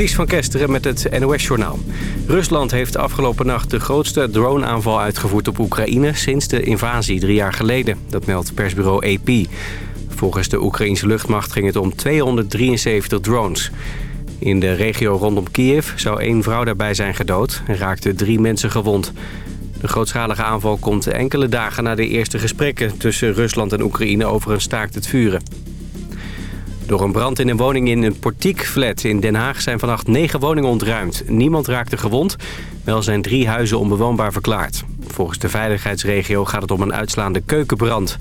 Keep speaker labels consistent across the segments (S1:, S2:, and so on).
S1: Ties van Kesteren met het NOS-journaal. Rusland heeft afgelopen nacht de grootste droneaanval uitgevoerd op Oekraïne... sinds de invasie drie jaar geleden. Dat meldt persbureau AP. Volgens de Oekraïnse luchtmacht ging het om 273 drones. In de regio rondom Kiev zou één vrouw daarbij zijn gedood... en raakten drie mensen gewond. De grootschalige aanval komt enkele dagen na de eerste gesprekken... tussen Rusland en Oekraïne over een staakt het vuren. Door een brand in een woning in een portiekflat in Den Haag zijn vannacht negen woningen ontruimd. Niemand raakte gewond, wel zijn drie huizen onbewoonbaar verklaard. Volgens de veiligheidsregio gaat het om een uitslaande keukenbrand.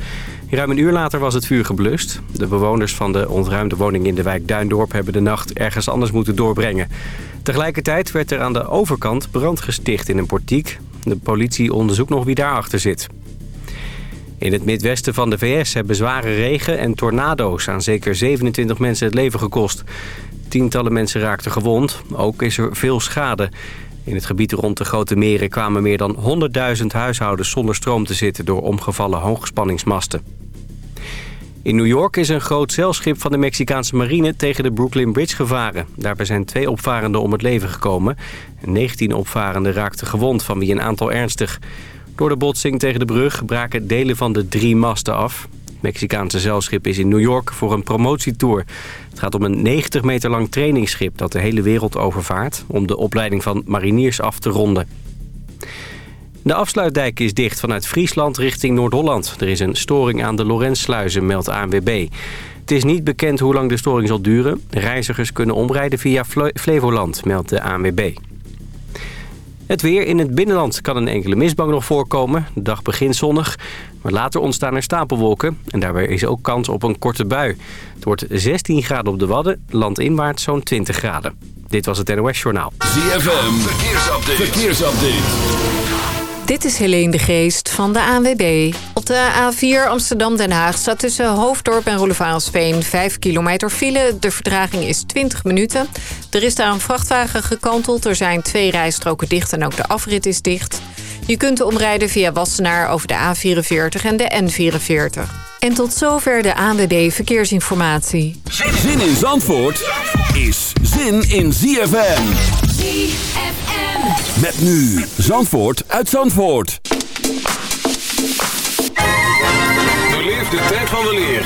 S1: Ruim een uur later was het vuur geblust. De bewoners van de ontruimde woning in de wijk Duindorp hebben de nacht ergens anders moeten doorbrengen. Tegelijkertijd werd er aan de overkant brand gesticht in een portiek. De politie onderzoekt nog wie daarachter zit. In het midwesten van de VS hebben zware regen en tornado's aan zeker 27 mensen het leven gekost. Tientallen mensen raakten gewond, ook is er veel schade. In het gebied rond de grote meren kwamen meer dan 100.000 huishoudens zonder stroom te zitten door omgevallen hoogspanningsmasten. In New York is een groot zeilschip van de Mexicaanse marine tegen de Brooklyn Bridge gevaren. Daarbij zijn twee opvarenden om het leven gekomen. 19 opvarenden raakten gewond, van wie een aantal ernstig. Door de botsing tegen de brug braken delen van de drie masten af. Het Mexicaanse zeilschip is in New York voor een promotietour. Het gaat om een 90 meter lang trainingsschip dat de hele wereld overvaart... om de opleiding van mariniers af te ronden. De afsluitdijk is dicht vanuit Friesland richting Noord-Holland. Er is een storing aan de Lorenzsluizen, meldt ANWB. Het is niet bekend hoe lang de storing zal duren. Reizigers kunnen omrijden via Flevoland, meldt de ANWB. Het weer in het binnenland kan een enkele mistbank nog voorkomen. De dag begint zonnig, maar later ontstaan er stapelwolken. En daarbij is ook kans op een korte bui. Het wordt 16 graden op de Wadden, landinwaarts zo'n 20 graden. Dit was het NOS Journaal.
S2: ZFM, verkeersupdate. verkeersupdate.
S3: Dit is Helene de Geest van de ANWB. Op de A4 Amsterdam-Den Haag staat tussen Hoofddorp en Roelevarensveen 5 kilometer file. De vertraging is 20 minuten. Er is daar een vrachtwagen gekanteld. Er zijn twee rijstroken dicht en ook de afrit is dicht. Je kunt omrijden via Wassenaar over de A44 en de N44. En tot zover de ANWB Verkeersinformatie.
S2: Zin in Zandvoort is zin in ZFM. ZFM. Met nu Zandvoort uit Zandvoort.
S4: Beleef de tijd van de leer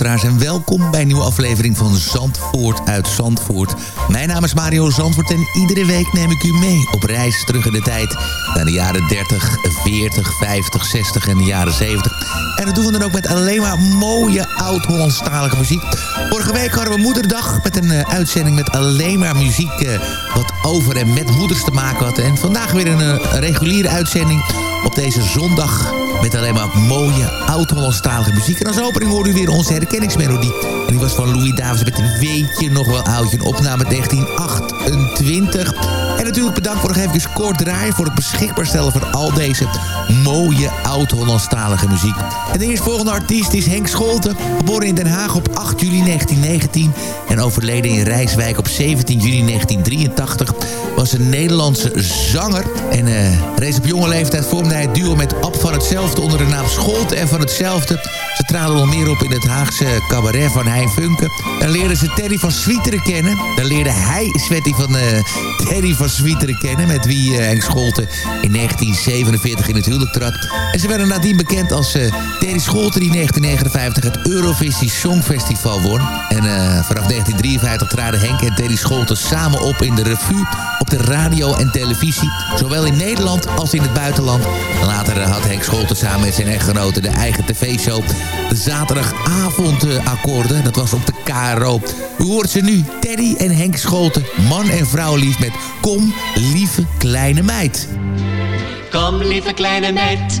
S5: en welkom bij een nieuwe aflevering van Zandvoort uit Zandvoort. Mijn naam is Mario Zandvoort en iedere week neem ik u mee op reis terug in de tijd naar de jaren 30, 40, 50, 60 en de jaren 70. En dat doen we dan ook met alleen maar mooie oud-Hollandstalige muziek. Vorige week hadden we moederdag met een uh, uitzending met alleen maar muziek uh, wat over en met moeders te maken had. En vandaag weer een, uh, reguliere uitzending op deze zondag met alleen maar mooie oud-Hollandstalige muziek. En als opening hoorde u weer onze herkenningsmelodie. En die was van Louis Davis met een weetje nog wel oudje. Een opname 1928. En natuurlijk bedankt voor nog even kort draaien... voor het beschikbaar stellen van al deze mooie oud-Hollandstalige muziek. En de eerstvolgende artiest is Henk Scholten. Geboren in Den Haag op 8 juli 1919... en overleden in Rijswijk op 17 juni 1983... was een Nederlandse zanger. En uh, reeds op jonge leeftijd vormde hij het duo met Ab van Hetzelfde... onder de naam Scholten en van Hetzelfde... Ze traden al meer op in het Haagse cabaret van Hein Funke. Dan leerden ze Terry van Swieteren kennen. Dan leerde hij Sweaty van uh, Terry van Swieteren kennen... met wie uh, Henk Scholten in 1947 in het huwelijk trad. En ze werden nadien bekend als uh, Terry Scholten... die in 1959 het Eurovisie Songfestival won. En vanaf 1953 traden Henk en Terry Scholten samen op in de revue... op de radio en televisie. Zowel in Nederland als in het buitenland. Later had Henk Scholten samen met zijn echtgenote de eigen tv-show de zaterdagavondakkoorden. Dat was op de KRO. U hoort ze nu, Teddy en Henk Scholten, man en vrouw lief met Kom, lieve kleine meid.
S6: Kom, lieve kleine meid,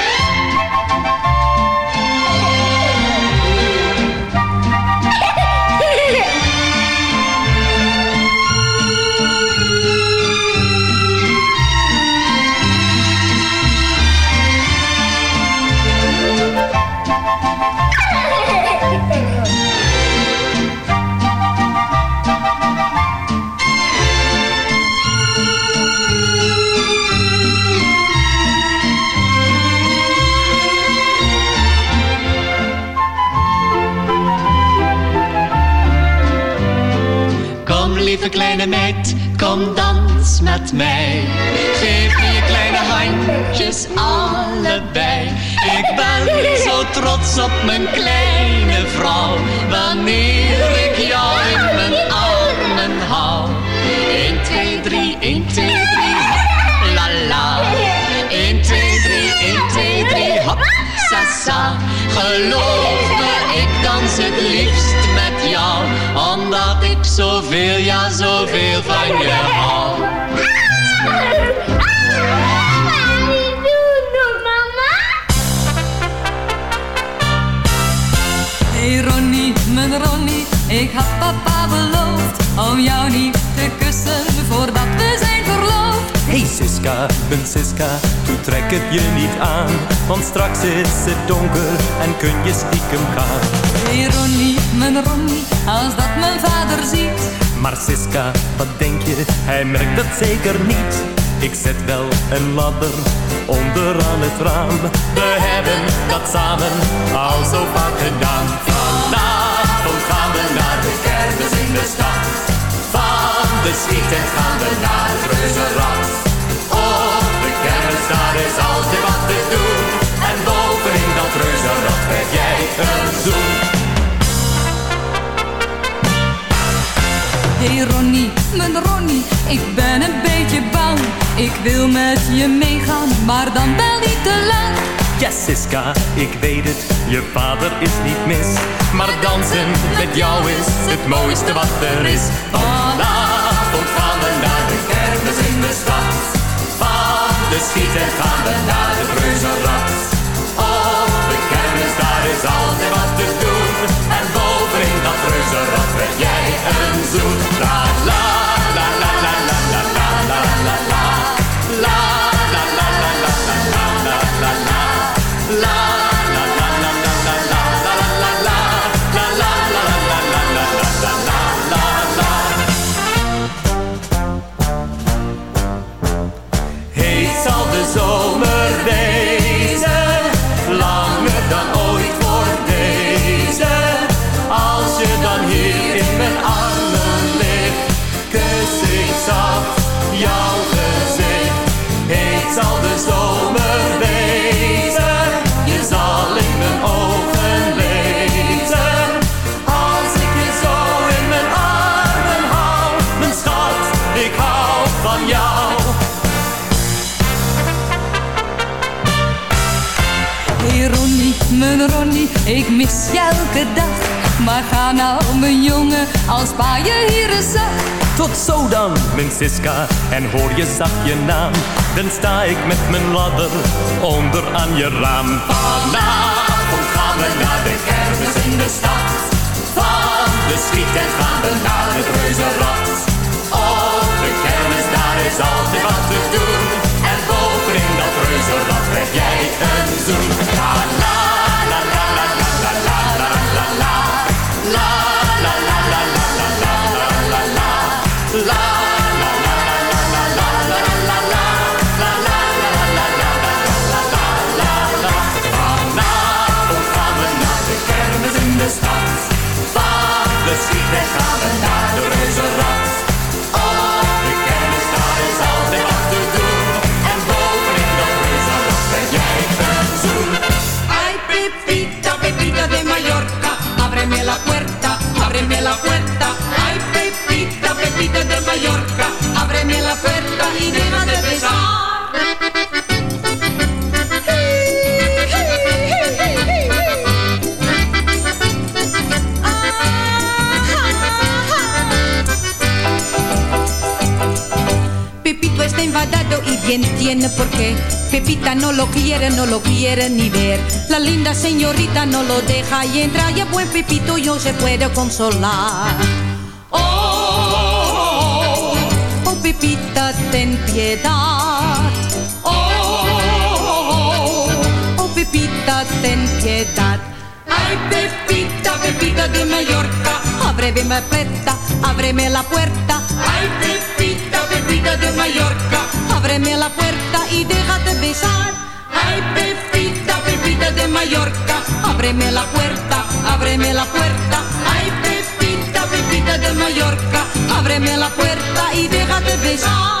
S7: Lieve kleine meid, kom dans met mij. Geef me je kleine handjes allebei. Ik ben zo trots op mijn kleine vrouw. Wanneer ik jou in mijn armen hou. 1, 2, 3, 1, 2, 3, la la. 1, 2, 3, 1, 2, 3, hop, sa sa. Geloof zoveel, ja zoveel van je hou.
S8: Hey Ronnie, mijn Ronnie, ik had papa beloofd om jou niet te kussen voordat
S9: Siska, Siska, toe trek het je niet aan, want straks is het donker en kun je stiekem gaan.
S8: Hey Ronnie, mijn Ronnie, als dat mijn vader ziet.
S9: Maar Siska, wat denk je, hij merkt dat zeker niet. Ik zet wel een ladder onderaan het raam. We hebben dat samen al zo vaak gedaan. Vanavond gaan we naar de kermis in de stad. Van de schieten gaan we naar het reuzenrad. Daar is altijd wat te doen. En bovenin dat reuzenrad krijg jij een zoen.
S8: Hey Ronnie, mijn Ronnie, ik ben een beetje bang. Ik wil met je meegaan, maar dan wel niet te lang.
S9: Ja, Siska, ik weet het, je vader is niet mis. Maar dansen met jou is het mooiste wat er is. Vanavond gaan we naar de kermis in de stad. De schieten gaan we naar de reuzenrad. Op de kermis, daar is altijd wat te doen. En bovenin dat reuzenrad krijg jij een la la
S8: mis je elke dag. Maar ga nou, mijn jongen, als pa je hier eens zag.
S9: Tot zo dan, mijn Siska, en hoor je zacht je naam. Dan sta ik met mijn ladder onder aan je raam. Vanavond gaan we naar de kermis in de stad. Van de schieten gaan we naar het reuzenrad. Op de kermis, daar is altijd wat te doen. En bovenin dat reuzenrad krijg jij een zoen. La
S10: entiende por qué. Pepita no lo quiere, no lo quiere ni ver. La linda señorita no lo deja y entra y buen Pepito yo se puede consolar. Oh, oh, oh, Pepita, ten piedad. Oh, oh, oh, Pepita, ten piedad. Ay, Pepita, Pepita de Mallorca, ábreme la puerta, ábreme la puerta. Ay, Pepita, Pepita de Mallorca, ábreme la puerta y déjate besar. Ay, Pepita, Pepita de Mallorca, ábreme la puerta, ábreme la puerta. Ay, Pepita, Pepita de Mallorca, ábreme la puerta y déjate besar.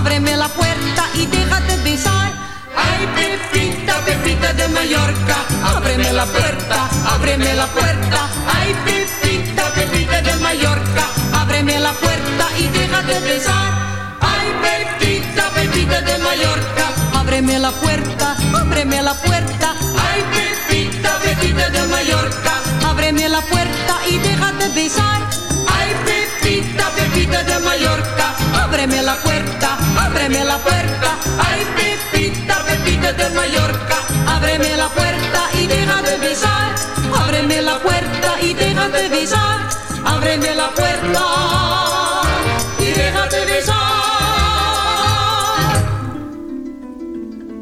S10: ábreme la puerta y déjate besar. Ay, Pepita, Pepita de Mallorca, ábreme la puerta, ábreme la puerta. Ay, Pepita, Pepita de Mallorca, ábreme la puerta y déjate besar. Ay, Pepita, Pepita de Mallorca, ábreme la puerta, ábreme la puerta. Ay, Pepita, Pepita de Mallorca, ábreme la puerta y déjate besar. Ay, Pepita, Pepita de Mallorca, ábreme la puerta, ábreme la puerta. Ay, Pepita, Pepita de Mallorca, ábreme la puerta y déjate besar. Ábreme la puerta y déjate besar. Ábreme la puerta y besar.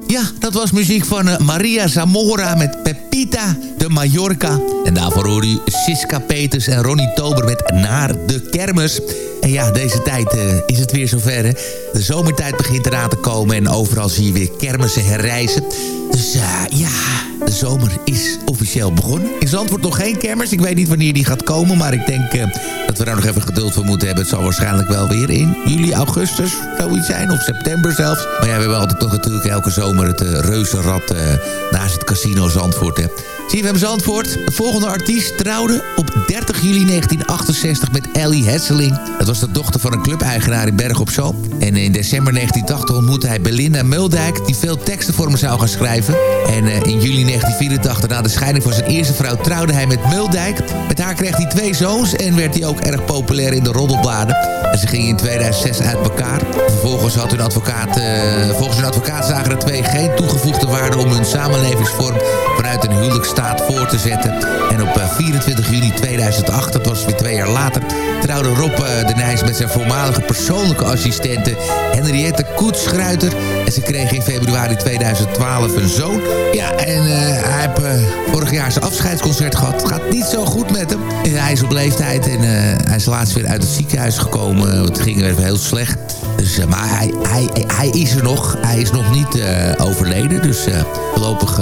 S5: Ja, dat was muziek van eh, Maria Zamora met Pepita de Mallorca. En daarvoor hoor u Siska Peters en Ronnie Tober met Naar de Kermis. En ja, deze tijd eh, is het weer zover. Hè? De zomertijd begint eraan te komen en overal zie je weer kermissen herrijzen. Dus eh, ja, de zomer is officieel begonnen. In Zandvoort nog geen kermis. Ik weet niet wanneer die gaat komen, maar ik denk eh, dat we daar nog even geduld voor moeten hebben. Het zal waarschijnlijk wel weer in juli, augustus zoiets zijn, of september zelfs. Maar ja, we hebben altijd toch natuurlijk elke zomer het reuzenrad naast het casino Zandvoort. Hè. CFM Zandvoort. De volgende artiest trouwde op 30 juli 1968 met Ellie Hesseling. Dat was de dochter van een clubeigenaar in Berg op Zoom. En in december 1980 ontmoette hij Belinda Muldijk... die veel teksten voor hem zou gaan schrijven. En uh, in juli 1984, na de scheiding van zijn eerste vrouw... trouwde hij met Muldijk. Met haar kreeg hij twee zoons en werd hij ook erg populair in de roddelbladen. En ze gingen in 2006 uit elkaar. Vervolgens had hun advocaat... Uh, volgens hun advocaat zagen de twee geen toegevoegde waarde... om hun samenlevingsvorm vanuit huwelijksstaat voor te zetten. En op uh, 24 juni 2008, dat was weer twee jaar later... trouwde Rob de Nijs met zijn voormalige persoonlijke assistente... Henriette Koetsschruiter. En ze kregen in februari 2012 een zoon. Ja, en uh, hij heeft uh, vorig jaar zijn afscheidsconcert gehad. Het gaat niet zo goed met hem. Hij is op leeftijd en hij is laatst weer uit het ziekenhuis gekomen. Het ging even heel slecht. Dus, maar hij, hij, is er nog. Hij is nog niet overleden. Dus voorlopig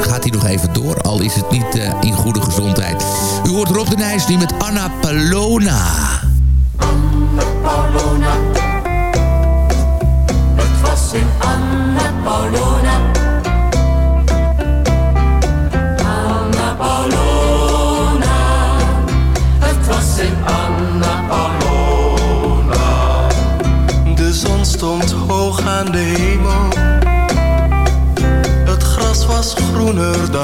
S5: gaat hij nog even door. Al is het niet in goede gezondheid. U hoort Rob de Nijs nu met Anna Palona.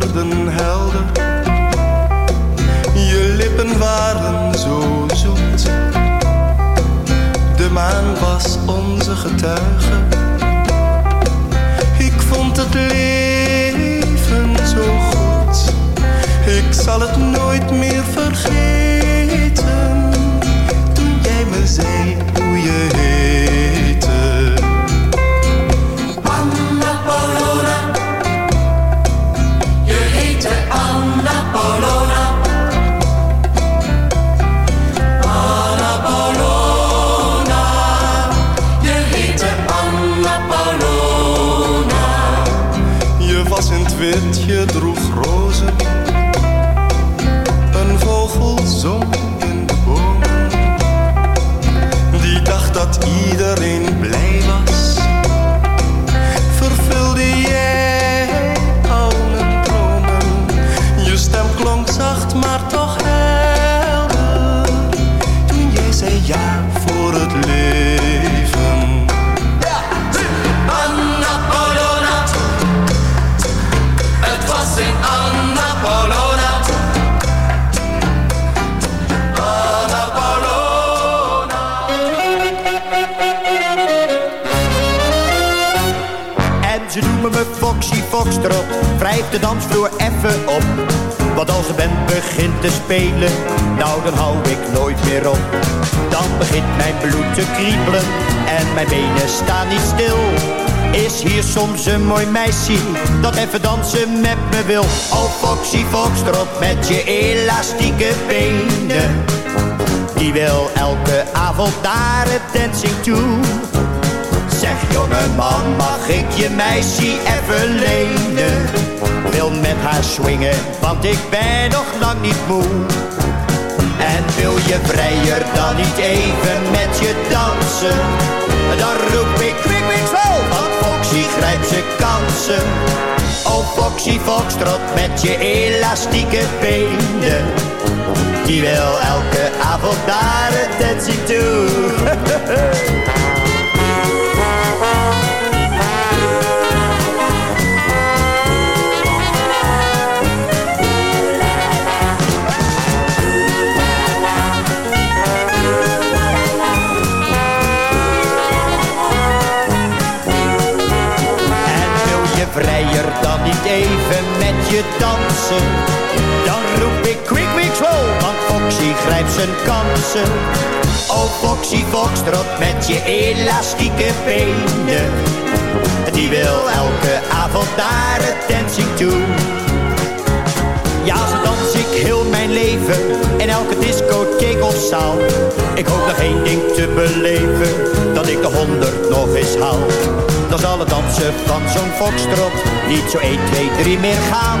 S11: donderden helder. Je lippen waren zo zoet. De maan was
S12: onze getuige. Wil? Oh Foxy Foxtrot met je elastieke benen. Die wil elke avond naar het dancing toe. Zeg jongeman, mag ik je meisje even lenen? Wil met haar swingen, want ik ben nog lang niet moe. En wil je vrijer dan niet even met je dansen? Dan roep ik kwik, kwik, zo, want Foxy grijpt zijn kansen. Foxy Foxtrot met je elastieke benen. Die wil elke avond naar het dancing toe. grijpt zijn kansen. Oh Foxy Foxtrot met je elastieke benen. Die wil elke avond naar het dancing toe. Ja, zo dans ik heel mijn leven in elke discotheek of zaal. Ik hoop nog één ding te beleven, dat ik de honderd nog eens haal. Dan zal het dansen van zo'n foxtrot niet zo 1, 2, 3 meer gaan.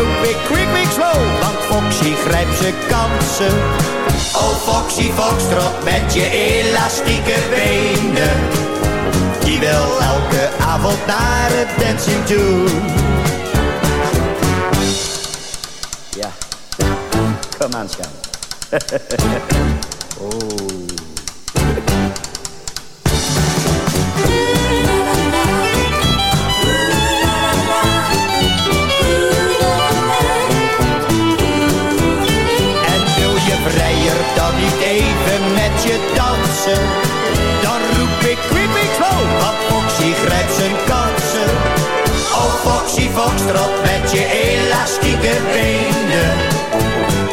S12: Ik quick, quick, slow, want Foxy grijpt zijn kansen. Oh Foxy Foxtrot met je elastieke benen. Die wil elke avond naar het dancing toe. Ja, kom aan, oh. Dan roep ik quick, quick, slow, want Foxy grijpt zijn kansen. Oh Foxy Foxtrot met je elastieke benen.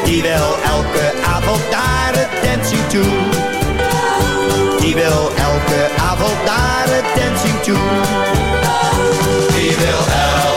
S12: Die wil elke avond naar het dancing toe. Die wil elke avond naar het dancing toe. Die wil elke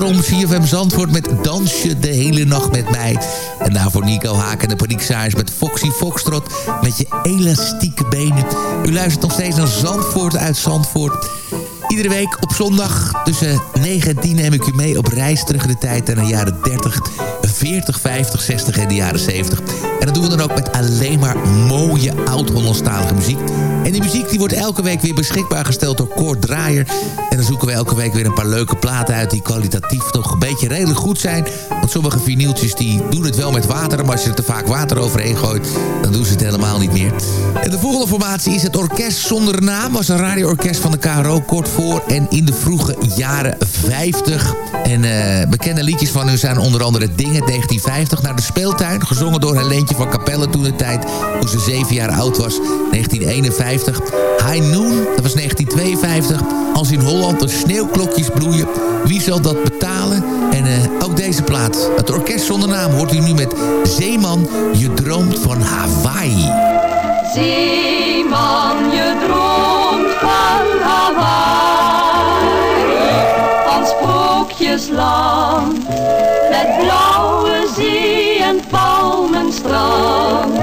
S5: Hier het lokaal om CFM Zandvoort met Dansje de hele nacht met mij. En daarvoor Nico Haak en de Paniekzaaiers met Foxy Foxtrot met je elastieke benen. U luistert nog steeds naar Zandvoort uit Zandvoort. Iedere week op zondag tussen 9 en 10 neem ik u mee op reis terug in de tijd naar de jaren 30, 40, 50, 60 en de jaren 70. En dat doen we dan ook met alleen maar mooie oud-Hollandstalige muziek. En die muziek die wordt elke week weer beschikbaar gesteld door Koord Draaier. En dan zoeken we elke week weer een paar leuke platen uit... die kwalitatief toch een beetje redelijk goed zijn. Want sommige vinyltjes die doen het wel met water... maar als je er te vaak water overheen gooit... dan doen ze het helemaal niet meer. En de volgende formatie is het Orkest Zonder Naam. was een radioorkest van de KRO kort voor... en in de vroege jaren 50. En eh, bekende liedjes van hun zijn onder andere Dingen 1950... naar de speeltuin, gezongen door Helentje van Capelle toen de tijd... toen ze zeven jaar oud was, 1951... High Noon, dat was 1952. Als in Holland de sneeuwklokjes bloeien, wie zal dat betalen? En uh, ook deze plaat, het orkest zonder naam, hoort u nu met Zeeman, je droomt van Hawaii.
S13: Zeeman, je droomt van Hawaii, van sprookjesland, met blauwe zee en palmenstrand,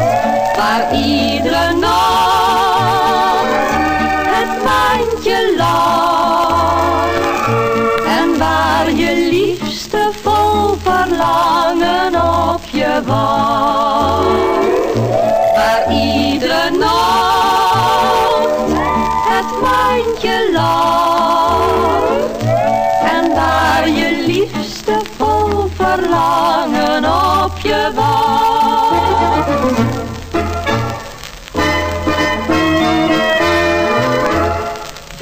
S13: waar iedere nacht het maantje lacht. En waar je liefste vol verlangen op je wacht.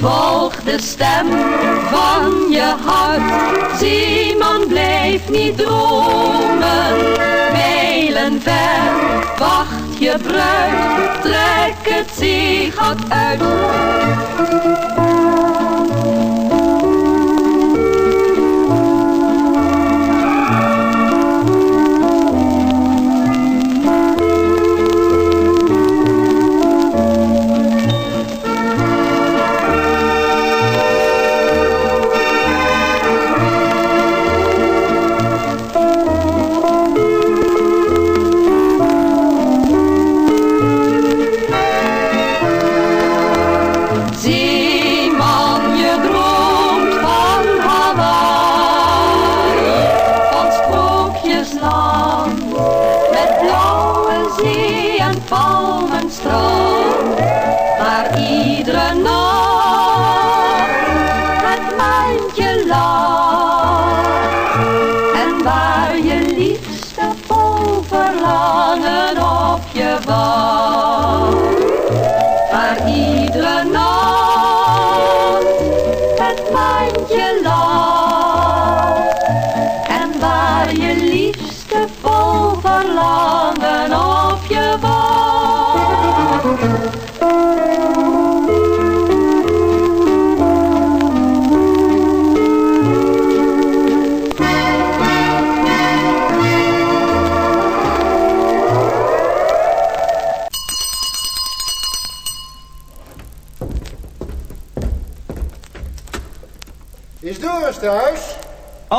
S13: Volg de stem van je hart, Zeeman blijf niet dromen, verwacht je bruid, trek het zich uit.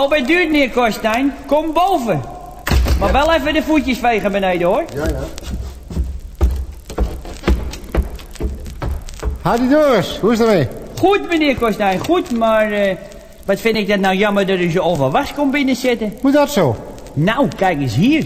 S14: Al bij duurt, meneer Korstijn. Kom boven. Maar wel even de voetjes vegen beneden, hoor.
S15: Ja, ja. Hadi Doris, hoe is het ermee?
S14: Goed, meneer Korstijn, goed, maar... eh, wat vind ik dat nou jammer dat u zo over was kon binnenzetten.
S15: Hoe dat zo?
S14: Nou, kijk eens hier.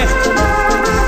S14: yeah.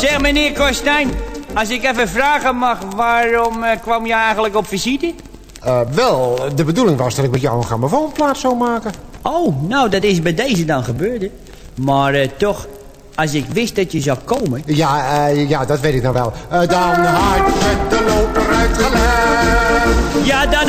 S14: Zeg meneer Korstijn, als ik even vragen mag, waarom eh, kwam je eigenlijk op visite?
S15: Eh, wel, de bedoeling was dat ik met jou een grammofoonplaat zou maken.
S14: Oh, nou dat is bij deze dan gebeurd. hè. Maar eh, toch, als ik wist dat je zou komen...
S15: Ja, eh, ja, dat weet ik nou wel. Eh, dan had ik de loper uitgelegd.
S14: Ja, dan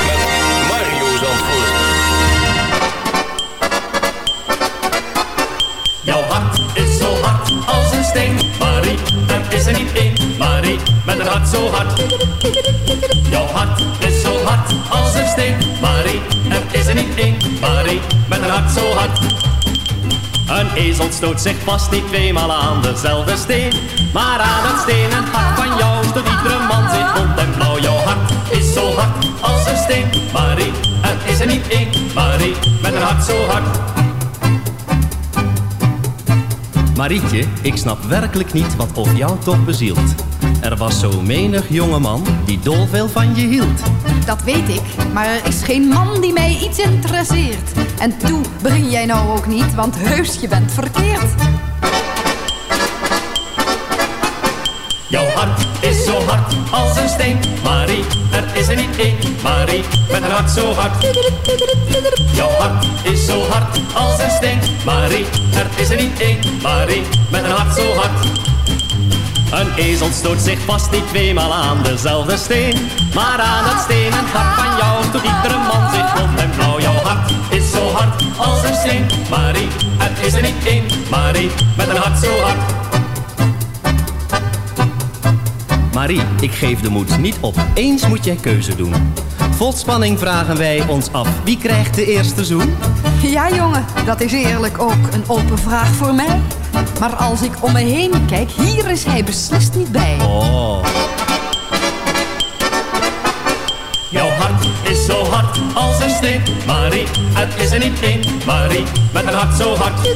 S9: zo hard als een steen, Marie. Er is er niet één, Marie, met een hart zo hard. Jouw hart is zo hard als een steen, Marie. Er is er niet één, Marie, met een hart zo hard. Een ezel stoot zich vast niet tweemaal aan dezelfde steen. Maar aan het stenen hart van jou stoot iedere man zich rond en blauw. Jouw hart is zo hard als een steen, Marie. Er is er niet één, Marie, met een hart zo hard. Marietje, ik snap werkelijk niet wat of jou toch bezielt. Er was zo menig jongeman die dol veel van je hield.
S16: Dat weet ik, maar er is geen man die mij iets interesseert. En toe begin jij nou ook niet, want heus, je bent verkeerd.
S9: Jouw hart is zo hard als een steen, Marie. Er is er niet één, Marie, met een hart zo hard. Jouw hart is zo hard als een steen, Marie. Er is er niet één, Marie, met een hart zo hard. Een ezel stoot zich vast niet tweemaal aan dezelfde steen. Maar aan het stenen hart van jou stoot iedere man zich rond en blauw. Jouw hart is zo hard als een steen, Marie. Er is er niet één, Marie, met een hart zo hard. Marie, ik geef de moed niet op. Eens moet jij keuze doen. Vol spanning vragen wij ons af. Wie krijgt de eerste zoen?
S16: Ja, jongen, dat is eerlijk ook een open vraag voor mij. Maar als ik om me heen kijk, hier is hij beslist niet bij.
S9: Oh. Jouw hart is zo hard als een steen, Marie. Het is er niet één, Marie, met een hart zo hard.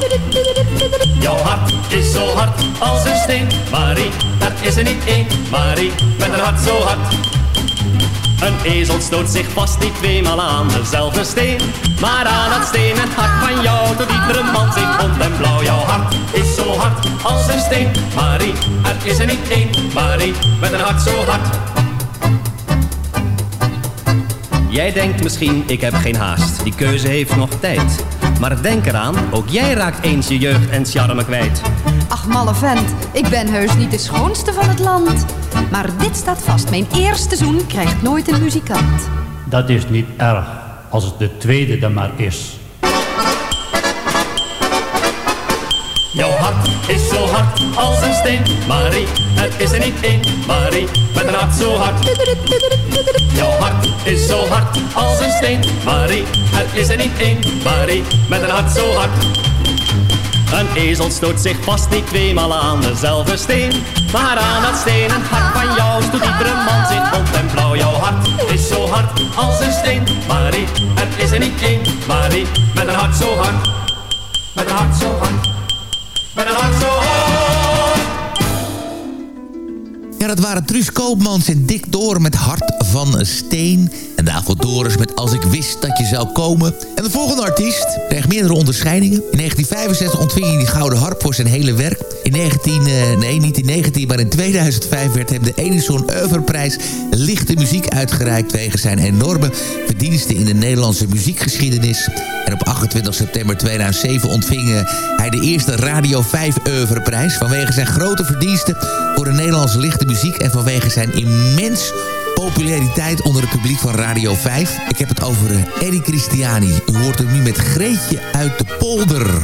S9: Jouw hart is zo hard als een steen, Marie. Het is er niet één, Marie, met een hart zo hard. Een ezel stoot zich vast niet tweemaal aan dezelfde steen. Maar aan het stenen hart van jou tot iedere man zich rond en blauw. Jouw hart is zo hard als een steen, Marie. Er is er niet één, Marie, met een hart zo hard. Jij denkt misschien, ik heb geen haast. Die keuze heeft nog tijd. Maar denk eraan, ook jij raakt eens je jeugd en charme kwijt.
S16: Ach, malle vent, ik ben heus niet de schoonste van het land. Maar dit staat vast, mijn eerste zoen krijgt nooit een muzikant.
S17: Dat is niet erg, als het de tweede dan maar is.
S9: Jouw hart is zo hard als een steen, Marie. Het is er niet één, Marie, met een hart zo hard. Jouw hart is zo hard als een steen, Marie. Het is er niet één, Marie, met een hart zo hard. Een ezel stoot zich vast niet tweemaal aan dezelfde steen. Maar aan dat stenen hart van jou stoot iedere man zich rond en blauw. Jouw hart is zo hard als een steen, Marie. Het is er niet één, Marie, met een hart zo hard. Met een hart zo hard. Met een hart zo hard.
S5: Ja, dat waren Truus Koopmans en Dick Door met Hart van Steen. En David Doris met Als ik wist dat je zou komen. En de volgende artiest kreeg meerdere onderscheidingen. In 1965 ontving hij die Gouden Harp voor zijn hele werk. In 19, eh, nee niet in 19, maar in 2005 werd hem de Edison Oeuvreprijs Lichte Muziek uitgereikt... wegens zijn enorme verdiensten in de Nederlandse muziekgeschiedenis. En op 28 september 2007 ontving eh, hij de eerste Radio 5 Oeuvreprijs... vanwege zijn grote verdiensten voor de Nederlandse lichte muziek... en vanwege zijn immens populariteit onder het publiek van Radio 5. Ik heb het over eh, Eddie Christiani. U hoort hem nu met Greetje uit de polder.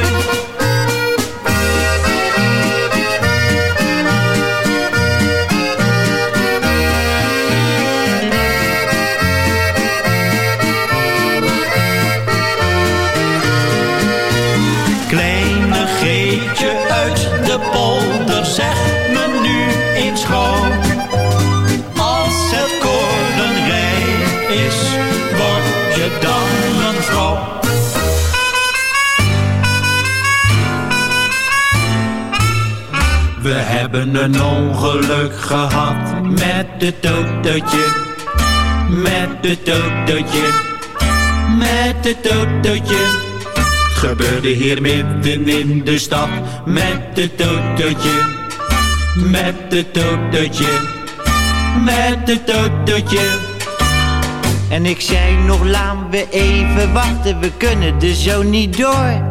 S6: Hebben een ongeluk gehad met het autootje. Met het autootje. Met het autootje. Gebeurde hier midden in de stad. Met het autootje. Met het autootje. Met het autootje.
S7: En ik zei nog, laten we even wachten, we kunnen er zo niet door.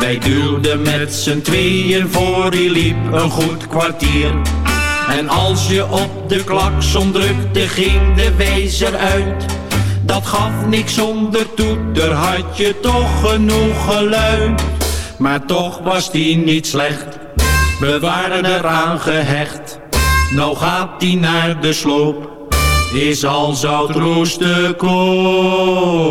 S6: Wij duwden met z'n tweeën voor, hij liep een goed kwartier. En als je op de klakson drukte, ging de wijzer uit. Dat gaf niks zonder toeter, had je toch genoeg geluid. Maar toch was die niet slecht, we waren eraan gehecht. Nou gaat die naar de sloop, is al zout roesten koop.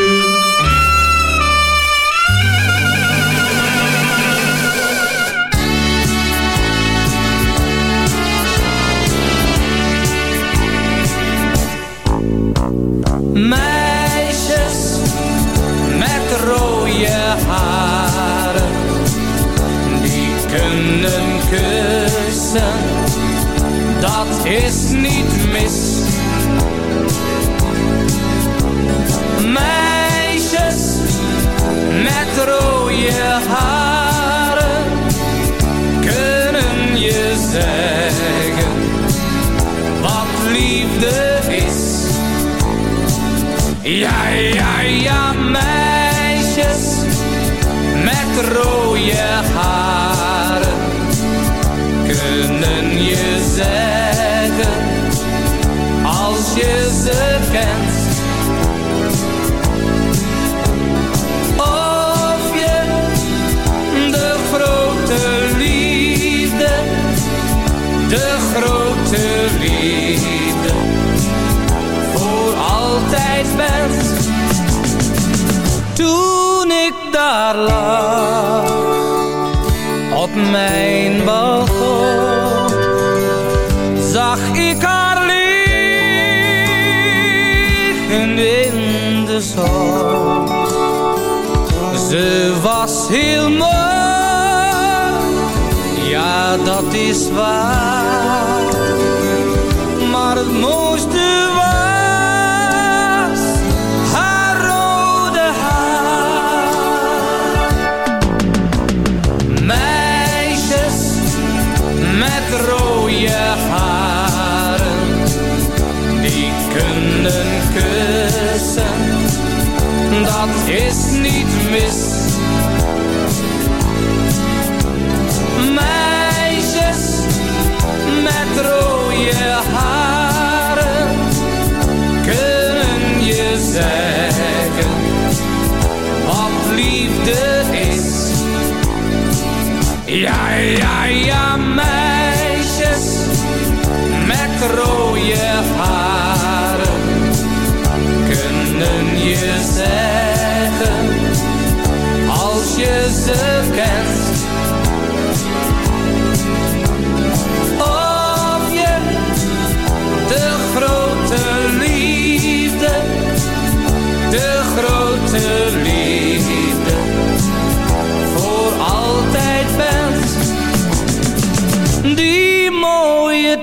S18: Bent. Toen ik daar lag op mijn balkon,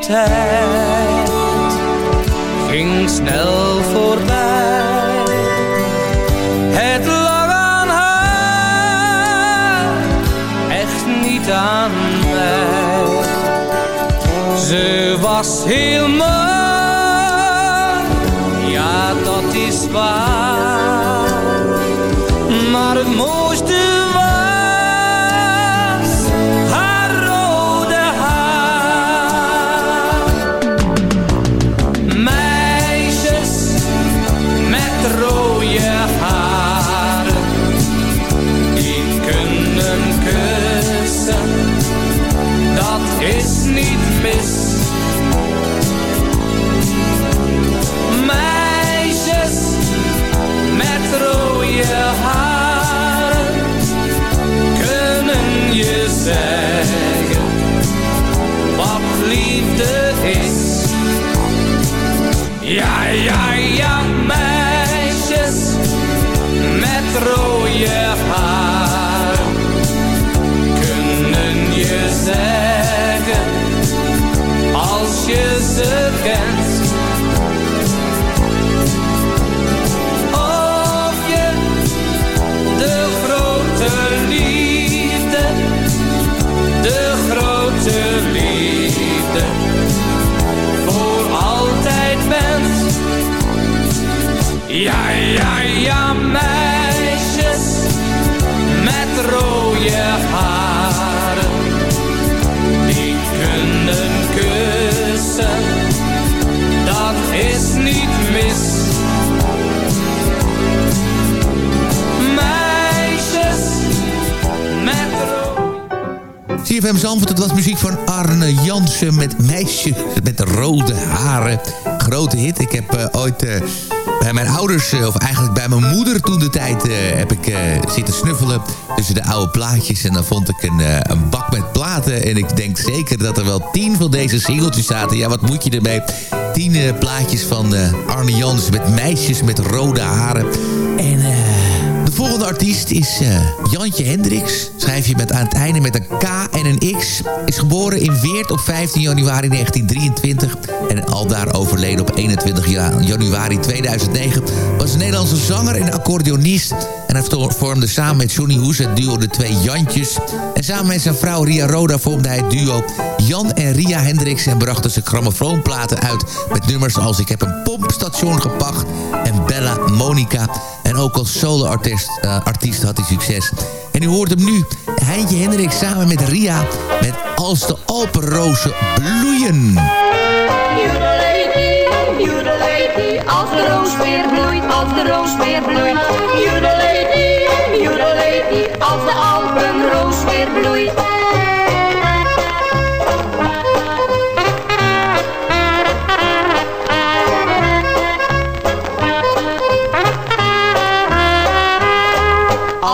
S18: tijd ging snel voorbij. Het lag aan haar, echt niet aan mij. Ze was heel mooi, ja dat is waar. Ja, ja, meisjes met rode haren kunnen je zeggen als je ze kent. Ja, ja, ja, meisjes met rode haren, die kunnen kussen, dat is niet mis. Meisjes met rode
S5: CFM Zandvoort, het was muziek van Arne Jansen met meisjes met rode haren. Grote hit. Ik heb eh, ooit eh, bij mijn ouders, eh, of eigenlijk bij mijn moeder toen de tijd, eh, heb ik eh, zitten snuffelen tussen de oude plaatjes. En dan vond ik een, een bak met platen. En ik denk zeker dat er wel tien van deze singeltjes zaten. Ja, wat moet je ermee? Tien plaatjes van Arne Jansen met meisjes met rode haren. En... eh De volgende artiest is uh, Jantje Hendricks. Schrijf je met aan het einde met een K en een X. Is geboren in Weert op 15 januari 1923. En aldaar overleden op 21 januari 2009. Was een Nederlandse zanger en accordeonist. En hij vormde samen met Johnny Hoes het duo De Twee Jantjes. En samen met zijn vrouw Ria Roda vormde hij het duo Jan en Ria Hendricks. En brachten ze grammofoonplaten uit met nummers als Ik heb een pompstation gepakt en Bella Monica. Ook als solo-artiest uh, artiest had hij succes. En u hoort hem nu, Heintje Hendrik samen met Ria... met Als de Alpenrozen bloeien.
S19: Als de roos weer bloeit, als de roos weer bloeit. Joedelady, joedelady, als de Alpenroos weer bloeit.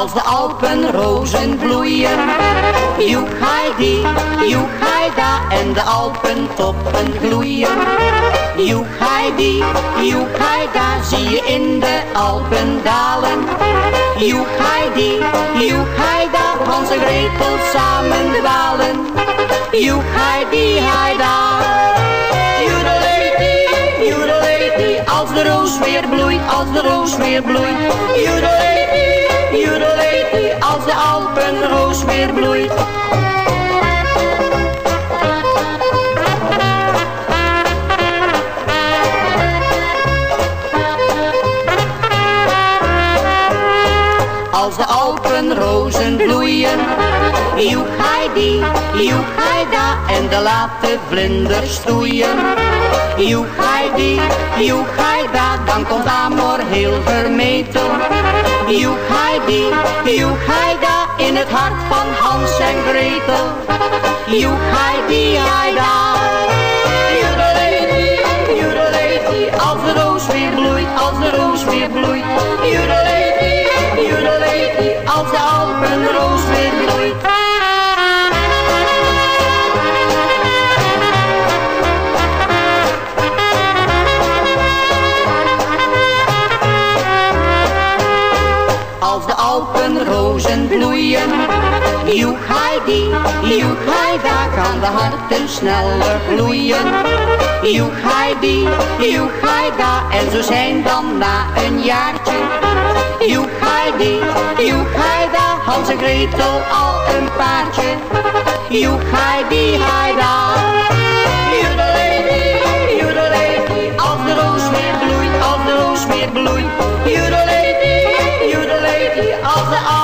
S19: Als de Alpenrozen bloeien. Joek Heidi, joek Heida en de Alpentoppen gloeien. Joek Heidi, joek Heida, zie je in de Alpen dalen. Joek Heidi, joek Heida, Hans en Gretel samen dwalen. Joek Heida. Joedelady, joedelady, als de roos weer bloeit, als de roos weer bloeit. Joedelady joedeleti, als de Alpenroos weer bloeit. Als de Alpenrozen bloeien, joek Heidi, joek Heida en de late vlinders stoeien. Joek Heida, dan komt Amor heel Heidi, joek Heida, in het hart van Hans en Gretel. Joedelady, joedelady, als de roos weer bloeit, als de roos weer bloeit. Joedelady, joedelady, als de Joek Heidi, joek Heida, kan de harten sneller bloeien. Joek Heidi, joek Heida, en zo zijn dan na een jaartje. Joek Heidi, joek Heida, Hans en Gretel al een paardje. Heida. Joedelady, joedelady, als de roos weer bloeit, als de roos weer bloeit. Joedelady, joedelady, als de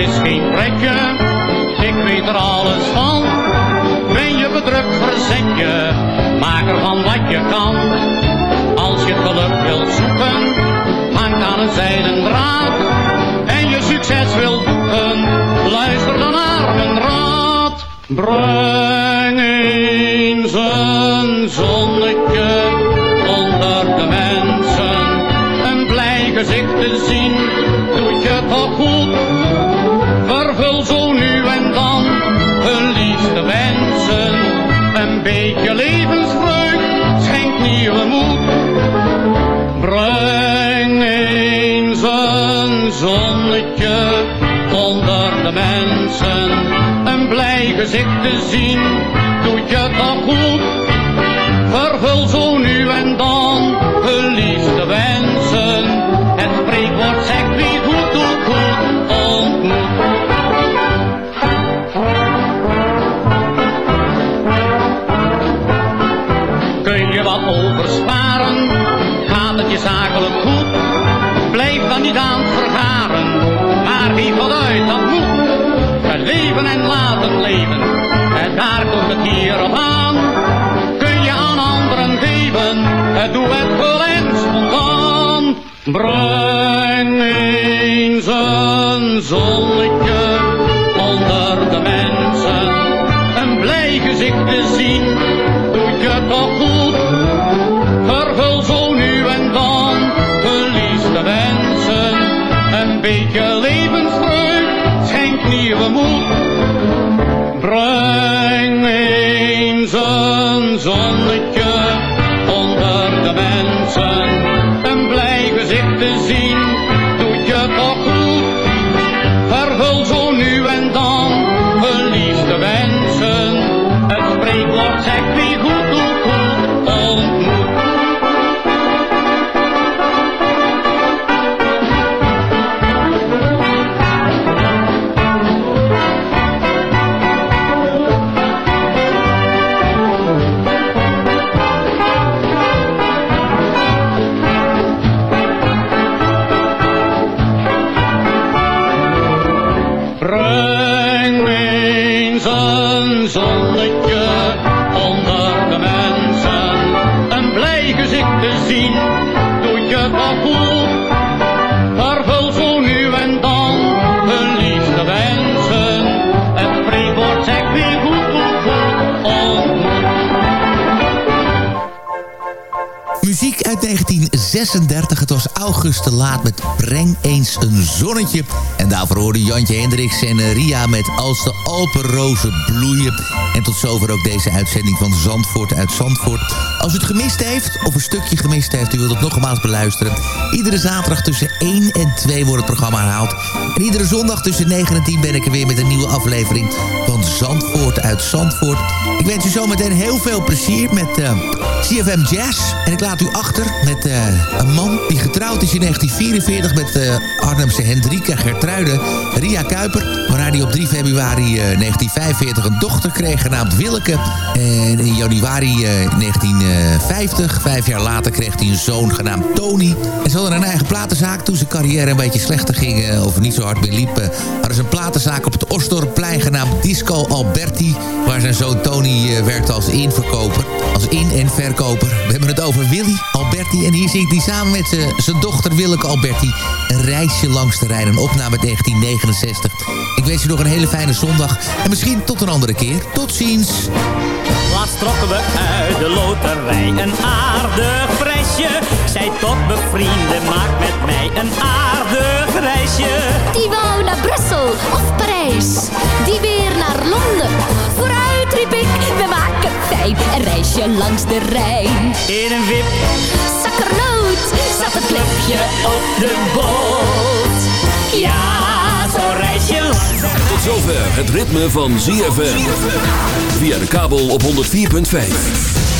S20: is geen pretje, ik weet er alles van. Ben je bedrukt, verzet je, maak ervan wat je kan. Als je geluk wilt zoeken, hangt aan een zijden draad. En je succes wilt boeken, luister dan naar mijn raad. Breng eens een zonnetje onder de mensen. Een blij gezicht te zien, je onder de mensen een blij gezicht te zien. Doet je toch goed Kun je aan anderen geven, het doe het vol en spontaan. Breng eens een zonnetje
S5: Muziek uit 1936. Het was August te laat met Breng eens een zonnetje. En daarvoor hoorde Jantje Hendricks en eh, Ria met Als de Alpenrozen bloeien. En tot zover ook deze uitzending van Zandvoort uit Zandvoort. Als u het gemist heeft, of een stukje gemist heeft... u wilt het nogmaals beluisteren. Iedere zaterdag tussen 1 en 2 wordt het programma herhaald. En iedere zondag tussen 9 en 10 ben ik er weer met een nieuwe aflevering... van Zandvoort uit Zandvoort. Ik wens u zometeen heel veel plezier met eh, CFM Jazz. En ik laat u achter met eh, een man die getrouwd is in 1944... met eh, Arnhemse Hendrika Gertruide Ria Kuiper... waarna hij op 3 februari eh, 1945 een dochter kreeg genaamd Willeke. En in januari eh, 1950, vijf jaar later, kreeg hij een zoon genaamd Tony. En ze hadden een eigen platenzaak. Toen zijn carrière een beetje slechter ging, eh, of niet zo hard meer liep... eh, hadden ze een platenzaak op het Osdorpplein genaamd Disco Alberti... waar zijn zoon Tony eh, werkte als inverkoper. Als in- en verkoper. We hebben het over Willy Alberti. En hier zingt hij samen met eh, zijn dochter Willeke Alberti... een reisje langs de Rijn. Een opname uit 1969. Ik wens je nog een hele fijne zondag. En misschien tot een andere keer. Tot ziens.
S9: Laatst trokken we uit de loterij een aardig prijsje. Zij tot bevrienden, maak met mij een aardig reisje.
S13: Die wou naar Brussel of Parijs, die weer naar Londen. Vooruit riep ik, we maken fijn een reisje langs de Rijn.
S9: In een wip,
S13: zakkernoot, zat het klepje op de boot.
S9: Ja, zo'n reisje langs
S2: Tot zover het ritme van ZFM. Via de kabel op 104.5.